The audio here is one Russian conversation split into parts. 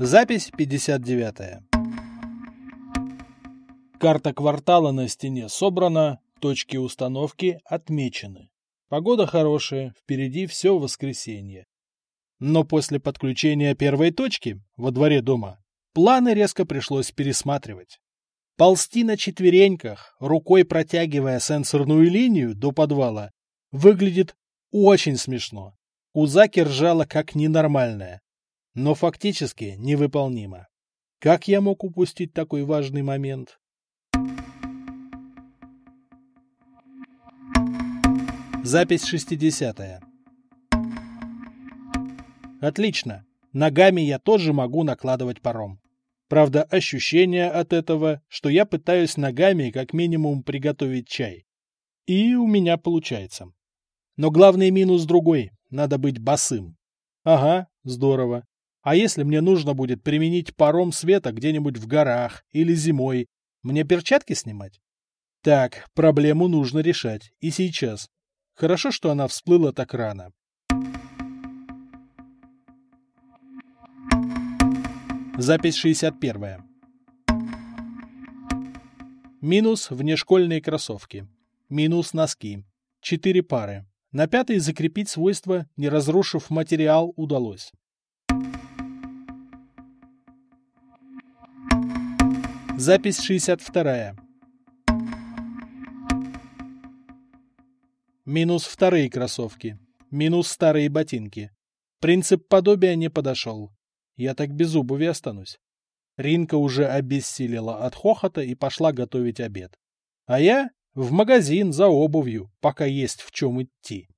Запись 59. Карта квартала на стене собрана, точки установки отмечены. Погода хорошая, впереди все воскресенье. Но после подключения первой точки во дворе дома планы резко пришлось пересматривать. Ползти на четвереньках, рукой протягивая сенсорную линию до подвала, выглядит очень смешно. Кузаки ржала как ненормальная, но фактически невыполнимо. Как я мог упустить такой важный момент? Запись 60 -я. Отлично. Ногами я тоже могу накладывать паром. Правда, ощущение от этого, что я пытаюсь ногами как минимум приготовить чай. И у меня получается. Но главный минус другой. Надо быть босым. Ага, здорово. А если мне нужно будет применить паром света где-нибудь в горах или зимой, мне перчатки снимать? Так, проблему нужно решать. И сейчас. Хорошо, что она всплыла так рано. Запись 61. Минус внешкольные кроссовки. Минус носки. Четыре пары. На пятой закрепить свойства, не разрушив материал, удалось. Запись 62. Минус вторые кроссовки. Минус старые ботинки. Принцип подобия не подошел. Я так без обуви останусь. Ринка уже обессилила от хохота и пошла готовить обед. А я в магазин за обувью, пока есть в чем идти.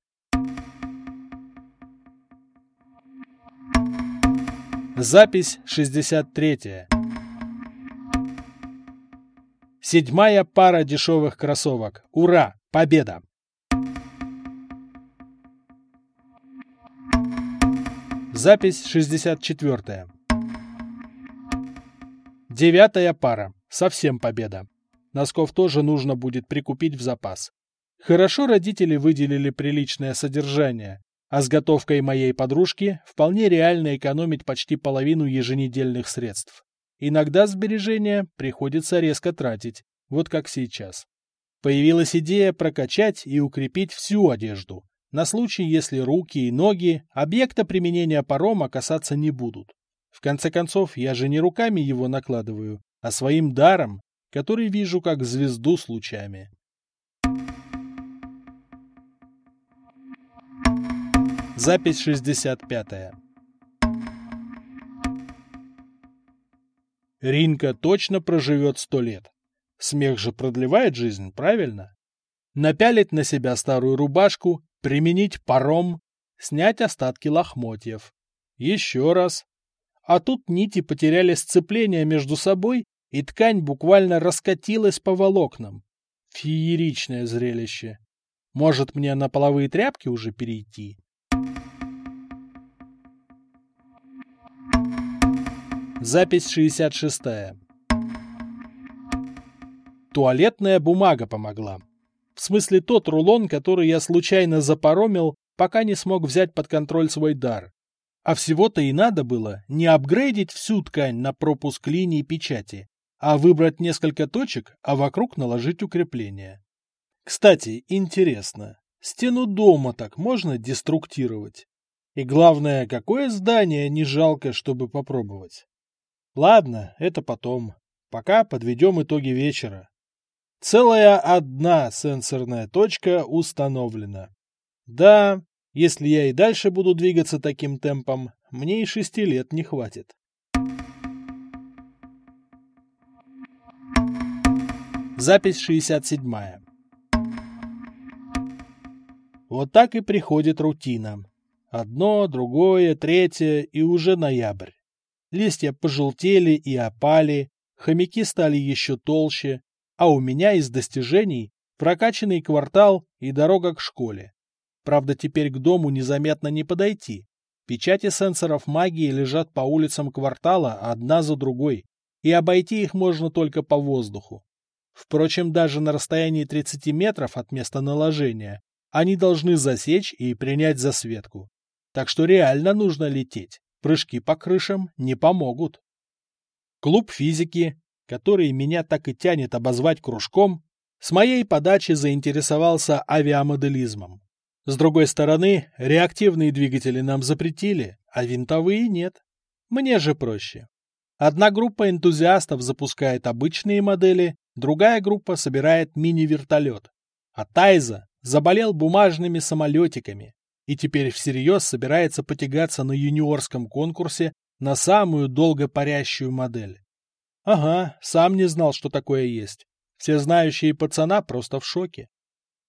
Запись 63. Седьмая пара дешевых кроссовок. Ура! Победа! Запись 64. Девятая пара. Совсем победа. Носков тоже нужно будет прикупить в запас. Хорошо родители выделили приличное содержание, а с готовкой моей подружки вполне реально экономить почти половину еженедельных средств. Иногда сбережения приходится резко тратить, вот как сейчас. Появилась идея прокачать и укрепить всю одежду, на случай, если руки и ноги объекта применения парома касаться не будут. В конце концов, я же не руками его накладываю, а своим даром, который вижу как звезду с лучами. Запись 65. Ринка точно проживет сто лет. Смех же продлевает жизнь, правильно? Напялить на себя старую рубашку применить паром, снять остатки лохмотьев. Еще раз. А тут нити потеряли сцепление между собой, и ткань буквально раскатилась по волокнам. Фееричное зрелище. Может, мне на половые тряпки уже перейти? Запись 66. Туалетная бумага помогла. В смысле тот рулон, который я случайно запоромил, пока не смог взять под контроль свой дар. А всего-то и надо было не апгрейдить всю ткань на пропуск линии печати, а выбрать несколько точек, а вокруг наложить укрепление. Кстати, интересно, стену дома так можно деструктировать? И главное, какое здание не жалко, чтобы попробовать? Ладно, это потом. Пока подведем итоги вечера. Целая одна сенсорная точка установлена. Да, если я и дальше буду двигаться таким темпом, мне и шести лет не хватит. Запись 67. Вот так и приходит рутина. Одно, другое, третье и уже ноябрь. Листья пожелтели и опали, хомяки стали еще толще, а у меня из достижений прокачанный квартал и дорога к школе. Правда, теперь к дому незаметно не подойти. Печати сенсоров магии лежат по улицам квартала одна за другой, и обойти их можно только по воздуху. Впрочем, даже на расстоянии 30 метров от места наложения они должны засечь и принять засветку. Так что реально нужно лететь. Прыжки по крышам не помогут. Клуб физики, который меня так и тянет обозвать кружком, с моей подачи заинтересовался авиамоделизмом. С другой стороны, реактивные двигатели нам запретили, а винтовые нет. Мне же проще. Одна группа энтузиастов запускает обычные модели, другая группа собирает мини-вертолет. А Тайза заболел бумажными самолетиками и теперь всерьез собирается потягаться на юниорском конкурсе на самую долго парящую модель. Ага, сам не знал, что такое есть. Все знающие пацана просто в шоке.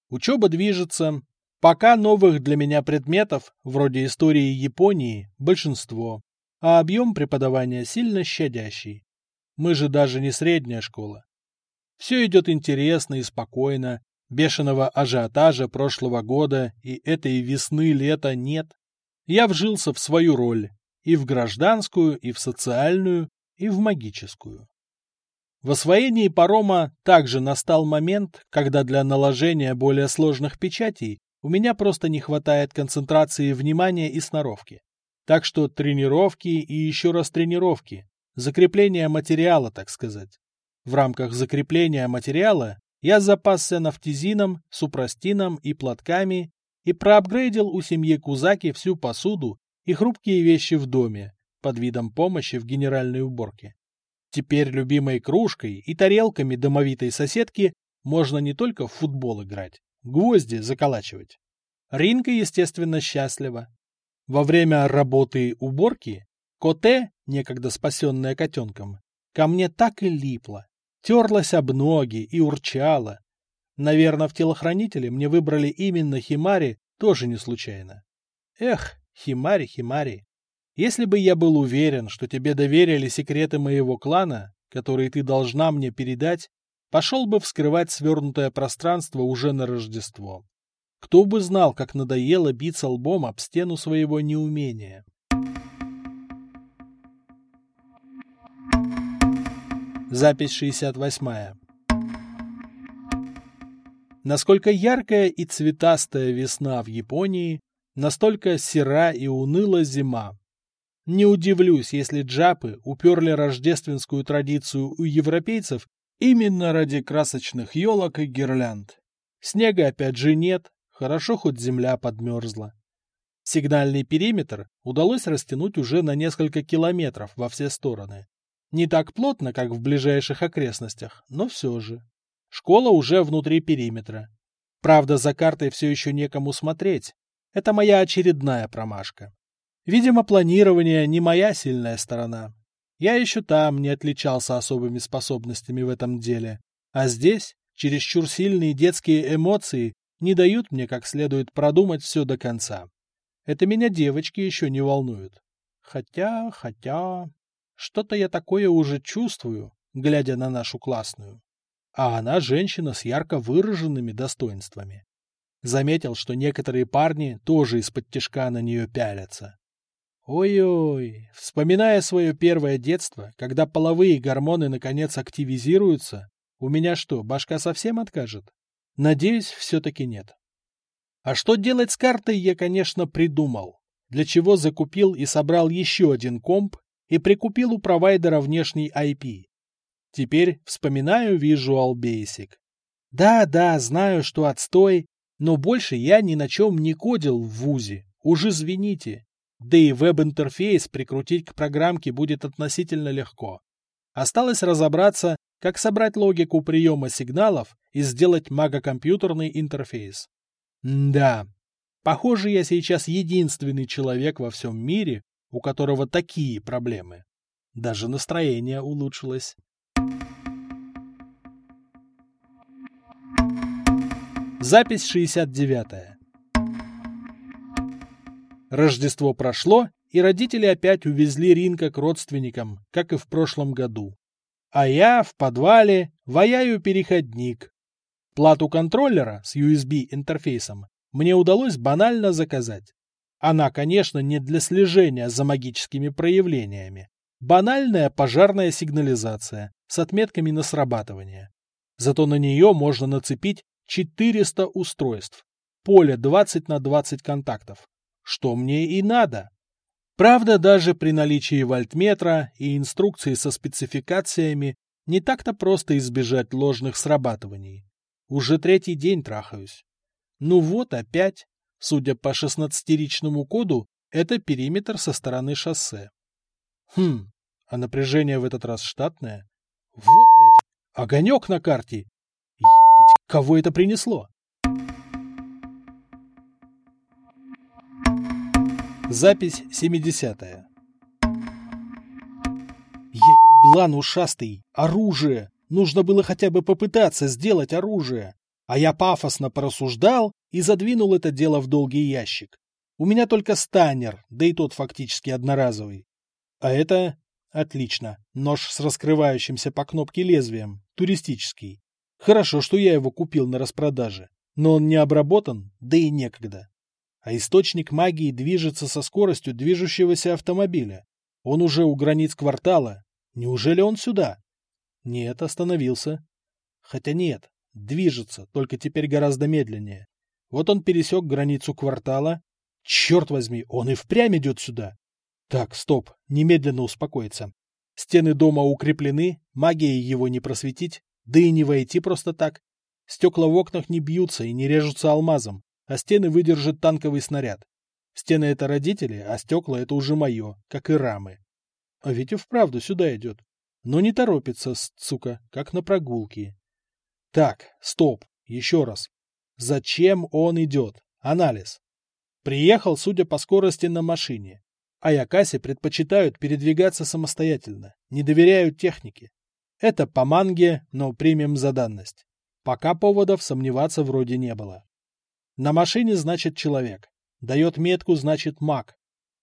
Учеба движется. Пока новых для меня предметов, вроде истории Японии, большинство, а объем преподавания сильно щадящий. Мы же даже не средняя школа. Все идет интересно и спокойно, Бешеного ажиотажа прошлого года и этой весны-лета нет. Я вжился в свою роль, и в гражданскую, и в социальную, и в магическую. В освоении парома также настал момент, когда для наложения более сложных печатей у меня просто не хватает концентрации внимания и сноровки. Так что тренировки и еще раз тренировки, закрепление материала, так сказать. В рамках закрепления материала я запасся нафтизином, супрастином и платками и проапгрейдил у семьи Кузаки всю посуду и хрупкие вещи в доме под видом помощи в генеральной уборке. Теперь любимой кружкой и тарелками домовитой соседки можно не только в футбол играть, гвозди заколачивать. Ринка, естественно, счастлива. Во время работы уборки Коте, некогда спасенная котенком, ко мне так и липла терлась об ноги и урчала. Наверное, в телохранителе мне выбрали именно Химари тоже не случайно. Эх, Химари, Химари, если бы я был уверен, что тебе доверили секреты моего клана, которые ты должна мне передать, пошел бы вскрывать свернутое пространство уже на Рождество. Кто бы знал, как надоело биться лбом об стену своего неумения. Запись 68. Насколько яркая и цветастая весна в Японии, настолько сера и уныла зима. Не удивлюсь, если джапы уперли рождественскую традицию у европейцев именно ради красочных елок и гирлянд. Снега опять же нет, хорошо хоть земля подмерзла. Сигнальный периметр удалось растянуть уже на несколько километров во все стороны. Не так плотно, как в ближайших окрестностях, но все же. Школа уже внутри периметра. Правда, за картой все еще некому смотреть. Это моя очередная промашка. Видимо, планирование не моя сильная сторона. Я еще там не отличался особыми способностями в этом деле. А здесь чересчур сильные детские эмоции не дают мне как следует продумать все до конца. Это меня девочки еще не волнуют. Хотя, хотя... Что-то я такое уже чувствую, глядя на нашу классную. А она женщина с ярко выраженными достоинствами. Заметил, что некоторые парни тоже из-под тяжка на нее пялятся. Ой-ой, вспоминая свое первое детство, когда половые гормоны наконец активизируются, у меня что, башка совсем откажет? Надеюсь, все-таки нет. А что делать с картой, я, конечно, придумал. Для чего закупил и собрал еще один комп и прикупил у провайдера внешний IP. Теперь вспоминаю Visual Basic. Да-да, знаю, что отстой, но больше я ни на чем не кодил в ВУЗе, уж извините. Да и веб-интерфейс прикрутить к программке будет относительно легко. Осталось разобраться, как собрать логику приема сигналов и сделать магокомпьютерный интерфейс. М да, похоже, я сейчас единственный человек во всем мире, у которого такие проблемы. Даже настроение улучшилось. Запись 69. Рождество прошло, и родители опять увезли Ринка к родственникам, как и в прошлом году. А я в подвале ваяю переходник. Плату контроллера с USB-интерфейсом мне удалось банально заказать. Она, конечно, не для слежения за магическими проявлениями. Банальная пожарная сигнализация с отметками на срабатывание. Зато на нее можно нацепить 400 устройств. Поле 20 на 20 контактов. Что мне и надо. Правда, даже при наличии вольтметра и инструкции со спецификациями не так-то просто избежать ложных срабатываний. Уже третий день трахаюсь. Ну вот опять, судя по шестнадцатиричному коду, это периметр со стороны шоссе. Хм, а напряжение в этот раз штатное? Вот, блядь, огонек на карте. Ебать, кого это принесло? Запись 70-я. Еблан ушастый, оружие! Нужно было хотя бы попытаться сделать оружие. А я пафосно порассуждал и задвинул это дело в долгий ящик. У меня только станер, да и тот фактически одноразовый. А это... Отлично. Нож с раскрывающимся по кнопке лезвием. Туристический. Хорошо, что я его купил на распродаже. Но он не обработан, да и некогда а источник магии движется со скоростью движущегося автомобиля. Он уже у границ квартала. Неужели он сюда? Нет, остановился. Хотя нет, движется, только теперь гораздо медленнее. Вот он пересек границу квартала. Черт возьми, он и впрямь идет сюда. Так, стоп, немедленно успокоиться. Стены дома укреплены, магией его не просветить, да и не войти просто так. Стекла в окнах не бьются и не режутся алмазом а стены выдержит танковый снаряд. Стены — это родители, а стекла — это уже мое, как и рамы. А ведь и вправду сюда идет. Но не торопится, сука, как на прогулке. Так, стоп, еще раз. Зачем он идет? Анализ. Приехал, судя по скорости, на машине. А Якаси предпочитают передвигаться самостоятельно, не доверяют технике. Это по манге, но примем за данность. Пока поводов сомневаться вроде не было. На машине значит человек. Дает метку значит маг.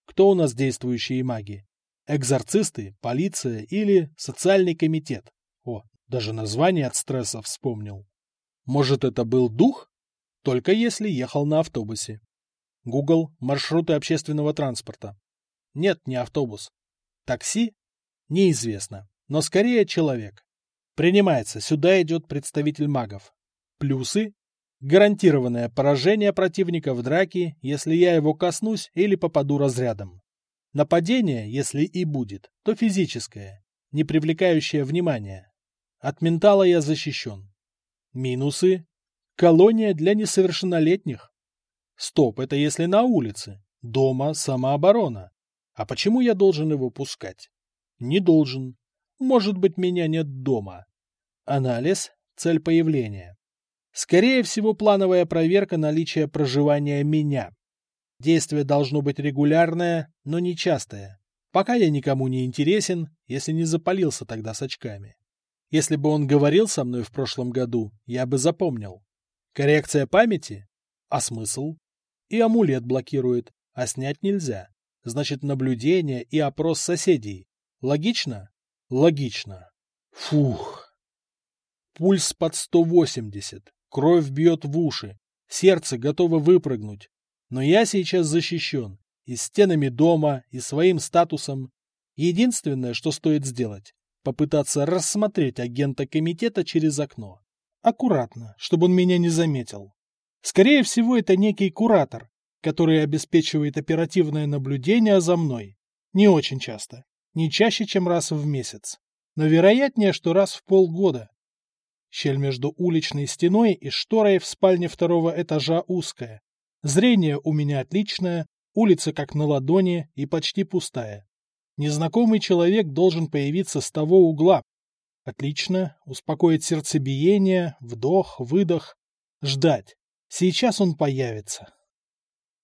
Кто у нас действующие маги? Экзорцисты, полиция или социальный комитет? О, даже название от стресса вспомнил. Может, это был дух? Только если ехал на автобусе. Google – маршруты общественного транспорта. Нет, не автобус. Такси? Неизвестно, но скорее человек. Принимается, сюда идет представитель магов. Плюсы Гарантированное поражение противника в драке, если я его коснусь или попаду разрядом. Нападение, если и будет, то физическое, не привлекающее внимания. От ментала я защищен. Минусы. Колония для несовершеннолетних. Стоп, это если на улице. Дома самооборона. А почему я должен его пускать? Не должен. Может быть, меня нет дома. Анализ. Цель появления. Скорее всего, плановая проверка наличия проживания меня. Действие должно быть регулярное, но не частое. Пока я никому не интересен, если не запалился тогда с очками. Если бы он говорил со мной в прошлом году, я бы запомнил. Коррекция памяти? А смысл? И амулет блокирует, а снять нельзя. Значит, наблюдение и опрос соседей. Логично? Логично. Фух. Пульс под 180. Кровь бьет в уши, сердце готово выпрыгнуть. Но я сейчас защищен и стенами дома, и своим статусом. Единственное, что стоит сделать, попытаться рассмотреть агента комитета через окно. Аккуратно, чтобы он меня не заметил. Скорее всего, это некий куратор, который обеспечивает оперативное наблюдение за мной. Не очень часто, не чаще, чем раз в месяц. Но вероятнее, что раз в полгода. Щель между уличной стеной и шторой в спальне второго этажа узкая. Зрение у меня отличное, улица как на ладони и почти пустая. Незнакомый человек должен появиться с того угла. Отлично, успокоить сердцебиение, вдох, выдох, ждать. Сейчас он появится.